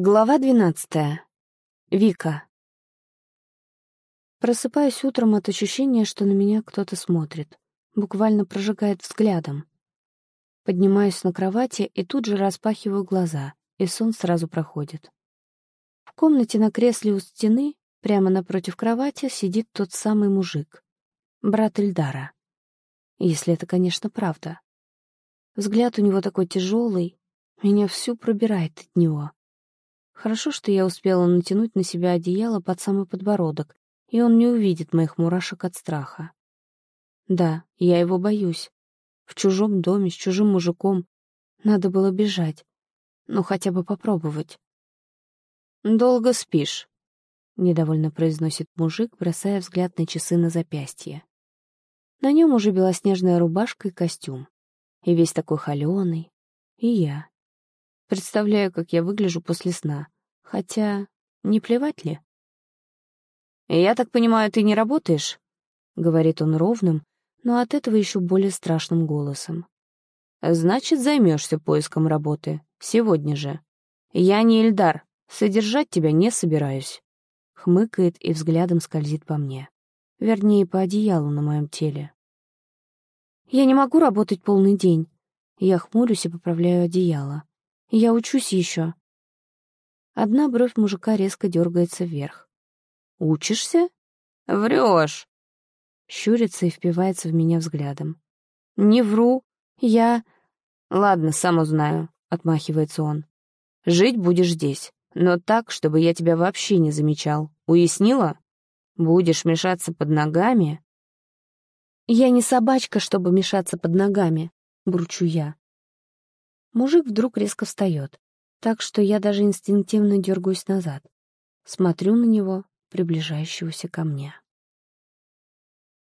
Глава двенадцатая. Вика. Просыпаюсь утром от ощущения, что на меня кто-то смотрит, буквально прожигает взглядом. Поднимаюсь на кровати и тут же распахиваю глаза, и сон сразу проходит. В комнате на кресле у стены, прямо напротив кровати, сидит тот самый мужик, брат Эльдара. Если это, конечно, правда. Взгляд у него такой тяжелый, меня всю пробирает от него. Хорошо, что я успела натянуть на себя одеяло под самый подбородок, и он не увидит моих мурашек от страха. Да, я его боюсь. В чужом доме, с чужим мужиком. Надо было бежать. Ну, хотя бы попробовать. «Долго спишь», — недовольно произносит мужик, бросая взгляд на часы на запястье. На нем уже белоснежная рубашка и костюм. И весь такой холеный. И я. Представляю, как я выгляжу после сна. Хотя, не плевать ли? «Я так понимаю, ты не работаешь?» — говорит он ровным, но от этого еще более страшным голосом. «Значит, займешься поиском работы. Сегодня же. Я не Эльдар, содержать тебя не собираюсь». Хмыкает и взглядом скользит по мне. Вернее, по одеялу на моем теле. «Я не могу работать полный день». Я хмурюсь и поправляю одеяло. Я учусь еще. Одна бровь мужика резко дергается вверх. «Учишься?» «Врешь!» Щурится и впивается в меня взглядом. «Не вру. Я...» «Ладно, сам узнаю», — отмахивается он. «Жить будешь здесь, но так, чтобы я тебя вообще не замечал. Уяснила? Будешь мешаться под ногами...» «Я не собачка, чтобы мешаться под ногами», — бурчу я. Мужик вдруг резко встает, так что я даже инстинктивно дергаюсь назад. Смотрю на него, приближающегося ко мне.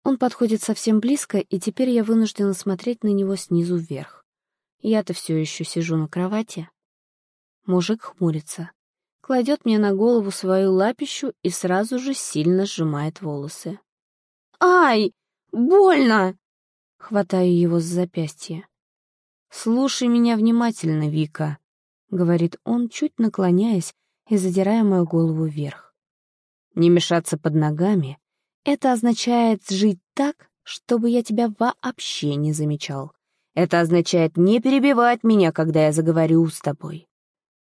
Он подходит совсем близко, и теперь я вынуждена смотреть на него снизу вверх. Я-то все еще сижу на кровати. Мужик хмурится, кладет мне на голову свою лапищу и сразу же сильно сжимает волосы. «Ай! Больно!» Хватаю его за запястье. «Слушай меня внимательно, Вика», — говорит он, чуть наклоняясь и задирая мою голову вверх. «Не мешаться под ногами — это означает жить так, чтобы я тебя вообще не замечал. Это означает не перебивать меня, когда я заговорю с тобой.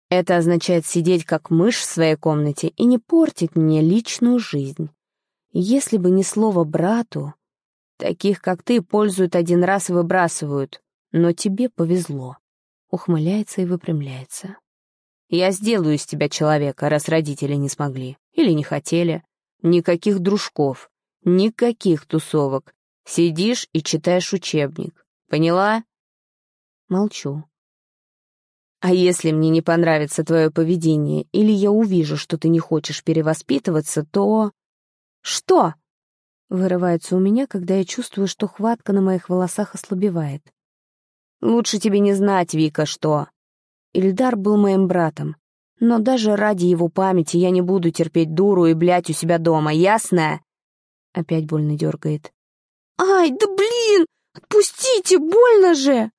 Это означает сидеть как мышь в своей комнате и не портить мне личную жизнь. Если бы не слово брату, таких, как ты, пользуют один раз и выбрасывают, но тебе повезло. Ухмыляется и выпрямляется. Я сделаю из тебя человека, раз родители не смогли. Или не хотели. Никаких дружков. Никаких тусовок. Сидишь и читаешь учебник. Поняла? Молчу. А если мне не понравится твое поведение, или я увижу, что ты не хочешь перевоспитываться, то... Что? Вырывается у меня, когда я чувствую, что хватка на моих волосах ослабевает. Лучше тебе не знать, Вика, что. Ильдар был моим братом. Но даже ради его памяти я не буду терпеть дуру и блять у себя дома, ясно? Опять больно дергает. «Ай, да блин! Отпустите, больно же!»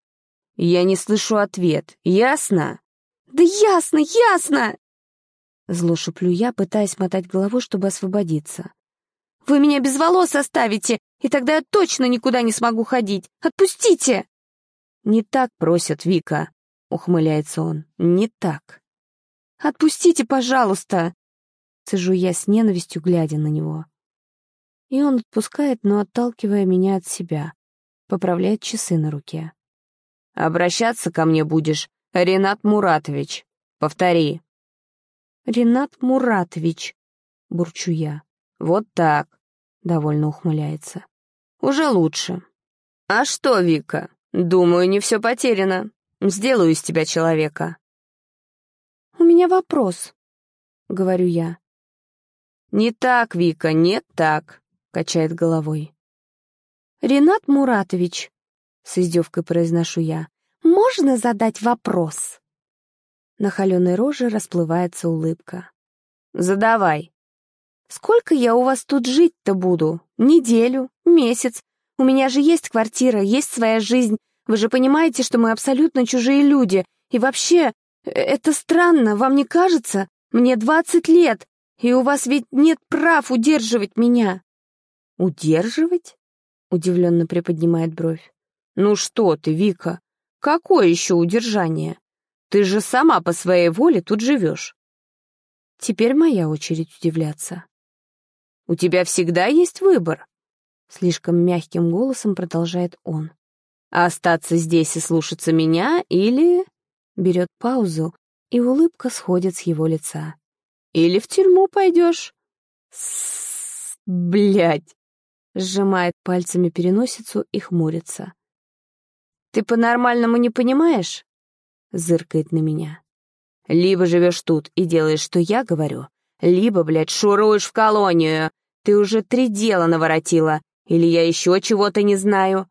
Я не слышу ответ, ясно? «Да ясно, ясно!» Зло шеплю я, пытаясь мотать головой, чтобы освободиться. «Вы меня без волос оставите, и тогда я точно никуда не смогу ходить! Отпустите!» «Не так просят, Вика», — ухмыляется он, — «не так». «Отпустите, пожалуйста!» Цежу я с ненавистью, глядя на него. И он отпускает, но отталкивая меня от себя, поправляет часы на руке. «Обращаться ко мне будешь, Ренат Муратович. Повтори». «Ренат Муратович», — бурчу я. «Вот так», — довольно ухмыляется. «Уже лучше». «А что, Вика, «Думаю, не все потеряно. Сделаю из тебя человека». «У меня вопрос», — говорю я. «Не так, Вика, не так», — качает головой. «Ренат Муратович», — с издевкой произношу я, — «можно задать вопрос?» На холеной роже расплывается улыбка. «Задавай». «Сколько я у вас тут жить-то буду? Неделю? Месяц? У меня же есть квартира, есть своя жизнь. Вы же понимаете, что мы абсолютно чужие люди. И вообще, Это странно, вам не кажется? Мне двадцать лет, и у вас ведь нет прав удерживать меня». «Удерживать?» — удивленно приподнимает бровь. «Ну что ты, Вика, какое еще удержание? Ты же сама по своей воле тут живешь». Теперь моя очередь удивляться. «У тебя всегда есть выбор», — слишком мягким голосом продолжает он. «Остаться здесь и слушаться меня или...» Берет паузу, и улыбка сходит с его лица. «Или в тюрьму пойдешь?» «С... блядь!» Сжимает пальцами переносицу и хмурится. «Ты по-нормальному не понимаешь?» Зыркает на меня. «Либо живешь тут и делаешь, что я говорю, либо, блядь, шуруешь в колонию. Ты уже три дела наворотила. Или я еще чего-то не знаю?»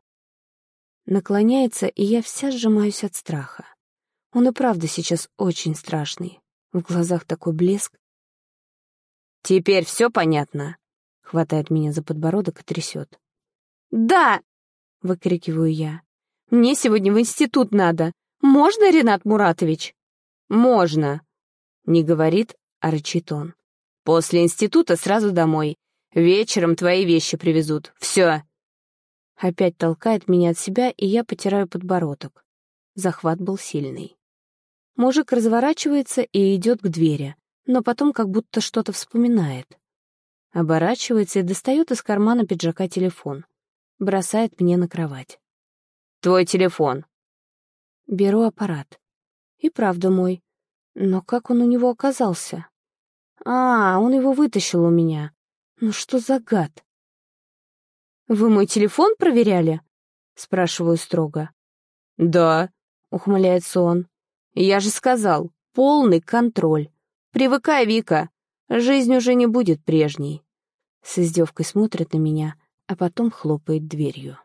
Наклоняется, и я вся сжимаюсь от страха. Он и правда сейчас очень страшный. В глазах такой блеск. «Теперь все понятно?» Хватает меня за подбородок и трясет. «Да!» — выкрикиваю я. «Мне сегодня в институт надо. Можно, Ренат Муратович?» «Можно!» — не говорит, а рычит он. «После института сразу домой. Вечером твои вещи привезут. Все!» Опять толкает меня от себя, и я потираю подбородок. Захват был сильный. Мужик разворачивается и идет к двери, но потом как будто что-то вспоминает. Оборачивается и достает из кармана пиджака телефон. Бросает мне на кровать. «Твой телефон». Беру аппарат. И правда мой. Но как он у него оказался? А, он его вытащил у меня. Ну что за гад? «Вы мой телефон проверяли?» — спрашиваю строго. «Да», — ухмыляется он. «Я же сказал, полный контроль. Привыкай, Вика, жизнь уже не будет прежней». С издевкой смотрит на меня, а потом хлопает дверью.